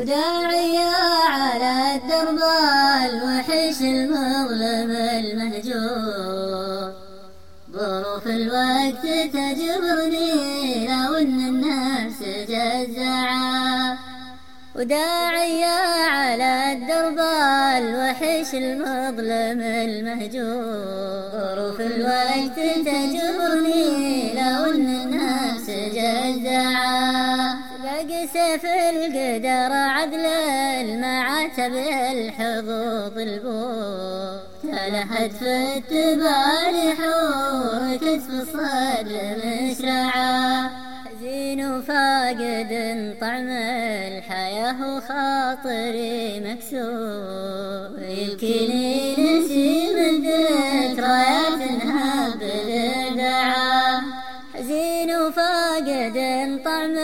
وداعية على الدرب الوحش المظلم المهجور. ظروف الوقت تجبرني لو ان النفس جزعا. وداعية على الدرب الوحش المظلم المهجور. ظروف الوقت تجبرني باقي القدر عدل المعاتب الحظوظ البور تلهد في التبارح وكتف الصدر مشرعا. حزين وفاقد طعم الحياة وخاطري مكسور يبكيني نسيم الذكريات انها بالدعا. حزين وفاقد طعم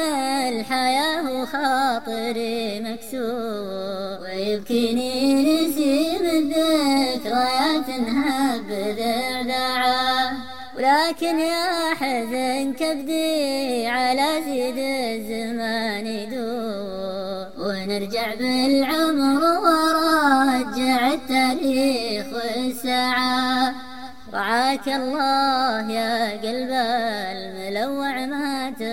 الحياة وخاطري مكسور ويبكيني نسيم الذكريات انها بالدعا ولكن يا حزن كبدي على زيد الزمان يدور ونرجع بالعمر ورجع التاريخ والساعة رعاك الله يا قلب الملوع ما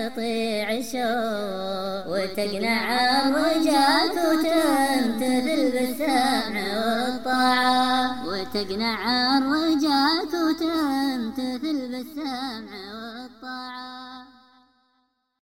تطيع الشوق وتقنع الرجات وتمتثل بالسمع والطاعة. وتقنع الرجات وتمتثل بالسمع